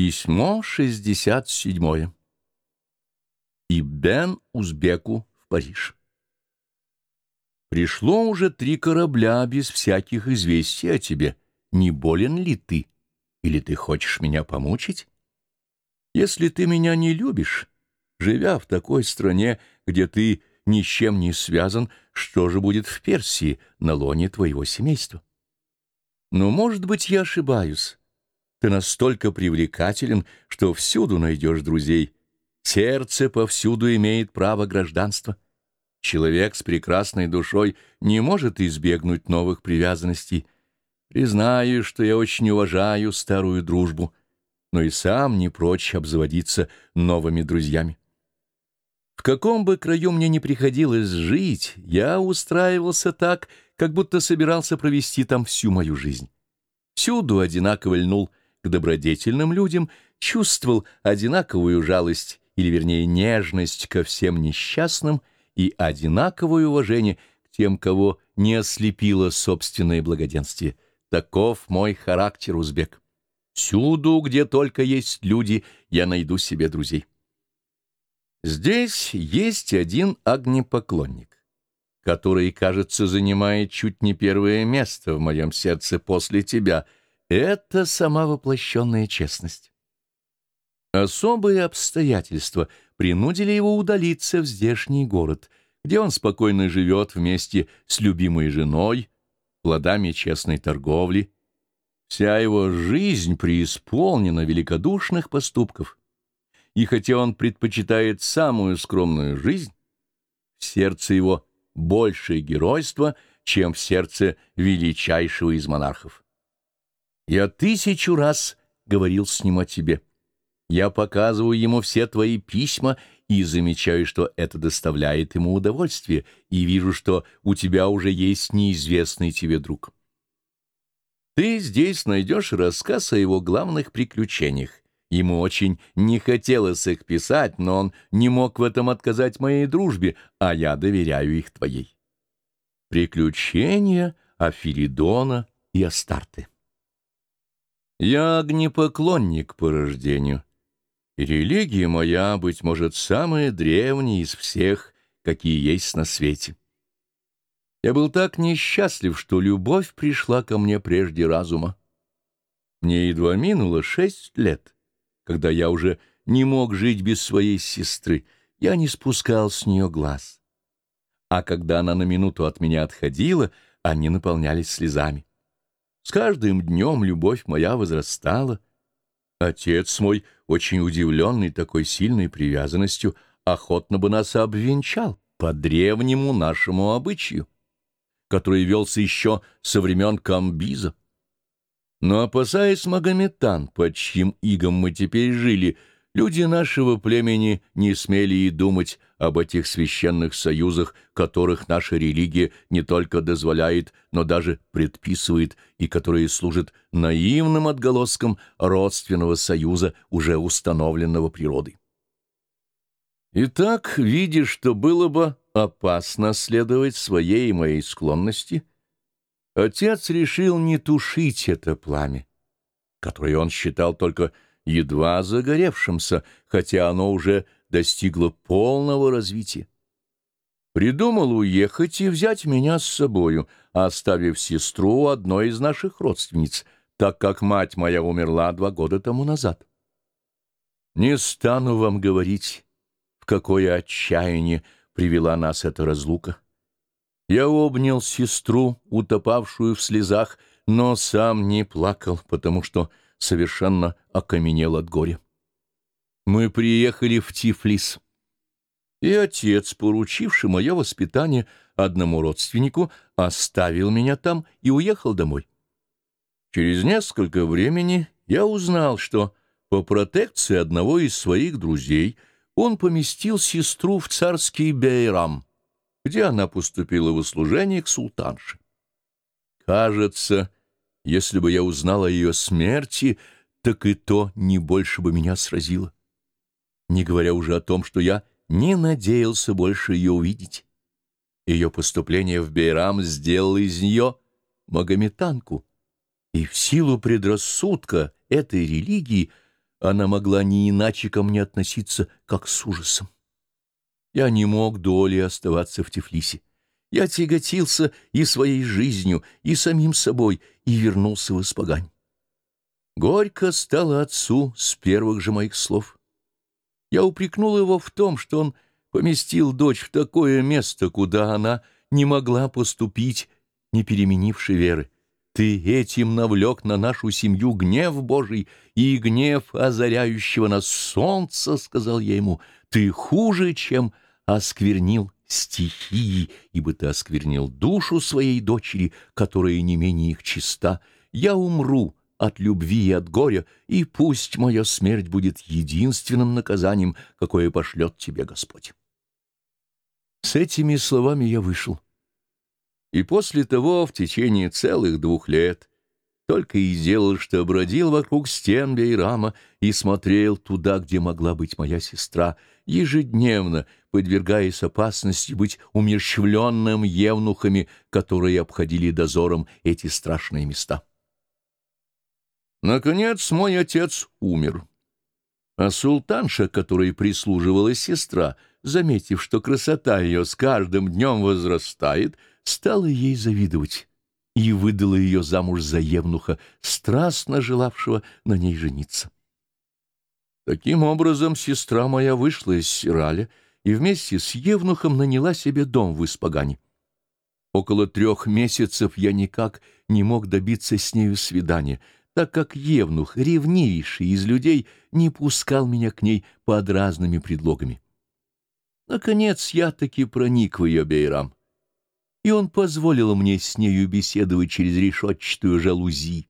Письмо 67. Ибн Узбеку в Париж. Пришло уже три корабля без всяких известий о тебе. Не болен ли ты? Или ты хочешь меня помучить? Если ты меня не любишь, живя в такой стране, где ты ни с чем не связан, что же будет в Персии на лоне твоего семейства? Но, может быть, я ошибаюсь. Ты настолько привлекателен, что всюду найдешь друзей. Сердце повсюду имеет право гражданства. Человек с прекрасной душой не может избегнуть новых привязанностей. Признаю, что я очень уважаю старую дружбу, но и сам не прочь обзаводиться новыми друзьями. В каком бы краю мне ни приходилось жить, я устраивался так, как будто собирался провести там всю мою жизнь. Всюду одинаково льнул к добродетельным людям, чувствовал одинаковую жалость, или вернее нежность ко всем несчастным и одинаковое уважение к тем, кого не ослепило собственное благоденствие. Таков мой характер, узбек. Всюду, где только есть люди, я найду себе друзей. Здесь есть один огнепоклонник, который, кажется, занимает чуть не первое место в моем сердце после тебя — это сама воплощенная честность. Особые обстоятельства принудили его удалиться в здешний город, где он спокойно живет вместе с любимой женой, плодами честной торговли. Вся его жизнь преисполнена великодушных поступков. И хотя он предпочитает самую скромную жизнь, в сердце его большее геройство, чем в сердце величайшего из монархов. Я тысячу раз говорил с ним о тебе. Я показываю ему все твои письма и замечаю, что это доставляет ему удовольствие, и вижу, что у тебя уже есть неизвестный тебе друг. Ты здесь найдешь рассказ о его главных приключениях. Ему очень не хотелось их писать, но он не мог в этом отказать моей дружбе, а я доверяю их твоей. Приключения Афиридона и Астарты. Я огнепоклонник по рождению, и религия моя, быть может, самая древняя из всех, какие есть на свете. Я был так несчастлив, что любовь пришла ко мне прежде разума. Мне едва минуло шесть лет, когда я уже не мог жить без своей сестры, я не спускал с нее глаз. А когда она на минуту от меня отходила, они наполнялись слезами. С каждым днем любовь моя возрастала. Отец мой, очень удивленный такой сильной привязанностью, охотно бы нас обвенчал по древнему нашему обычаю, который велся еще со времен Камбиза. Но, опасаясь Магометан, под чьим игом мы теперь жили, Люди нашего племени не смели и думать об этих священных союзах, которых наша религия не только дозволяет, но даже предписывает, и которые служат наивным отголоском родственного союза, уже установленного природой. Итак, видя, что было бы опасно следовать своей и моей склонности, отец решил не тушить это пламя, которое он считал только едва загоревшимся, хотя оно уже достигло полного развития. Придумал уехать и взять меня с собою, оставив сестру одной из наших родственниц, так как мать моя умерла два года тому назад. Не стану вам говорить, в какое отчаяние привела нас эта разлука. Я обнял сестру, утопавшую в слезах, но сам не плакал, потому что совершенно окаменел от горя. Мы приехали в Тифлис, и отец, поручивший мое воспитание одному родственнику, оставил меня там и уехал домой. Через несколько времени я узнал, что по протекции одного из своих друзей он поместил сестру в царский Бейрам, где она поступила в служение к султанше. Кажется, если бы я узнал о ее смерти, так и то не больше бы меня сразило. Не говоря уже о том, что я не надеялся больше ее увидеть. Ее поступление в Бейрам сделало из нее магометанку, и в силу предрассудка этой религии она могла не иначе ко мне относиться, как с ужасом. Я не мог долей оставаться в Тифлисе. Я тяготился и своей жизнью, и самим собой, и вернулся в Испагань. Горько стало отцу с первых же моих слов. Я упрекнул его в том, что он поместил дочь в такое место, куда она не могла поступить, не переменивши веры. Ты этим навлек на нашу семью гнев Божий и гнев озаряющего нас солнца, — сказал я ему. Ты хуже, чем осквернил стихии, ибо ты осквернил душу своей дочери, которая не менее их чиста. Я умру от любви и от горя, и пусть моя смерть будет единственным наказанием, какое пошлет тебе Господь. С этими словами я вышел. И после того, в течение целых двух лет, только и сделал, что бродил вокруг стен Бейрама и смотрел туда, где могла быть моя сестра, ежедневно подвергаясь опасности быть умерщвленным евнухами, которые обходили дозором эти страшные места. Наконец мой отец умер. А султанша, которой прислуживала сестра, заметив, что красота ее с каждым днем возрастает, стала ей завидовать и выдала ее замуж за евнуха, страстно желавшего на ней жениться. Таким образом, сестра моя вышла из Сираля и вместе с евнухом наняла себе дом в Испагане. Около трех месяцев я никак не мог добиться с нею свидания — так как Евнух, ревнивейший из людей, не пускал меня к ней под разными предлогами. Наконец я таки проник в ее бейрам, и он позволил мне с нею беседовать через решетчатую жалузи.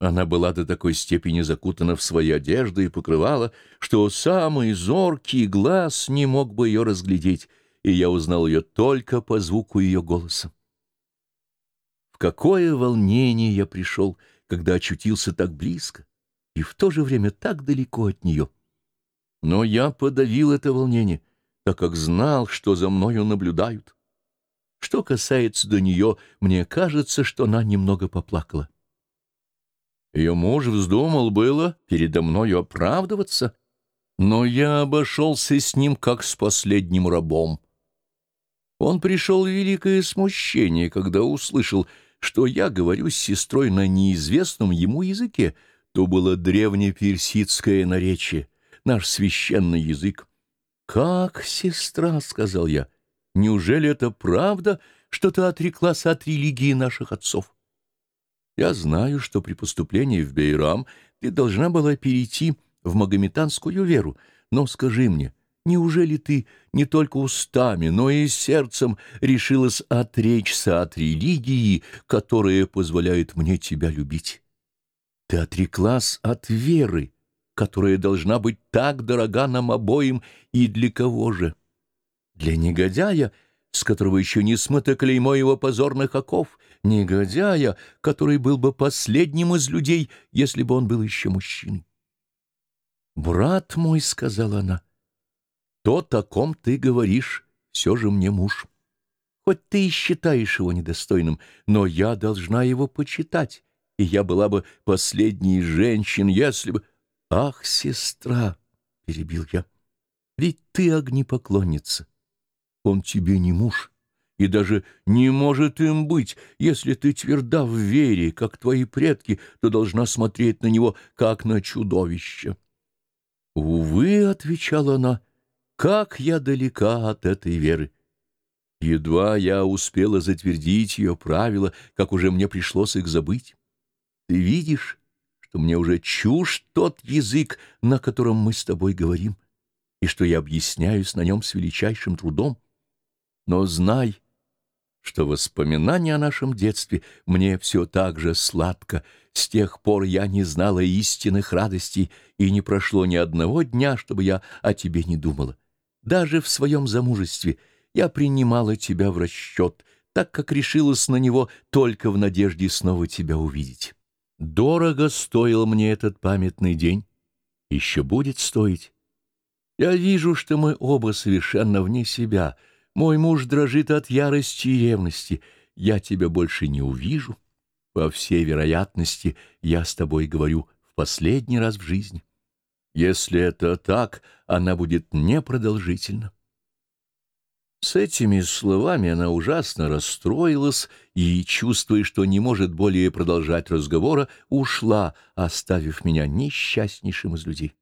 Она была до такой степени закутана в свои одежды и покрывала, что самый зоркий глаз не мог бы ее разглядеть, и я узнал ее только по звуку ее голоса. В какое волнение я пришел, — когда очутился так близко и в то же время так далеко от нее. Но я подавил это волнение, так как знал, что за мною наблюдают. Что касается до нее, мне кажется, что она немного поплакала. Ее муж вздумал было передо мною оправдываться, но я обошелся с ним как с последним рабом. Он пришел в великое смущение, когда услышал, что я говорю с сестрой на неизвестном ему языке, то было древнеперсидское наречие, наш священный язык. «Как, сестра?» — сказал я. «Неужели это правда, что ты отреклась от религии наших отцов?» «Я знаю, что при поступлении в Бейрам ты должна была перейти в магометанскую веру, но скажи мне, Неужели ты не только устами, но и сердцем решилась отречься от религии, которая позволяет мне тебя любить? Ты отреклась от веры, которая должна быть так дорога нам обоим, и для кого же? Для негодяя, с которого еще не смыто клеймо его позорных оков, негодяя, который был бы последним из людей, если бы он был еще мужчиной. «Брат мой», — сказала она, — тот, о ком ты говоришь, все же мне муж. Хоть ты и считаешь его недостойным, но я должна его почитать, и я была бы последней женщин, если бы... Ах, сестра, — перебил я, — ведь ты огнепоклонница. Он тебе не муж, и даже не может им быть. Если ты тверда в вере, как твои предки, то должна смотреть на него, как на чудовище. «Увы», — отвечала она, — как я далека от этой веры! Едва я успела затвердить ее правила, как уже мне пришлось их забыть. Ты видишь, что мне уже чушь тот язык, на котором мы с тобой говорим, и что я объясняюсь на нем с величайшим трудом. Но знай, что воспоминания о нашем детстве мне все так же сладко. С тех пор я не знала истинных радостей, и не прошло ни одного дня, чтобы я о тебе не думала. Даже в своем замужестве я принимала тебя в расчет, так как решилась на него только в надежде снова тебя увидеть. Дорого стоил мне этот памятный день. Еще будет стоить. Я вижу, что мы оба совершенно вне себя. Мой муж дрожит от ярости и ревности. Я тебя больше не увижу. По всей вероятности, я с тобой говорю в последний раз в жизни. Если это так, она будет непродолжительна. С этими словами она ужасно расстроилась и, чувствуя, что не может более продолжать разговора, ушла, оставив меня несчастнейшим из людей.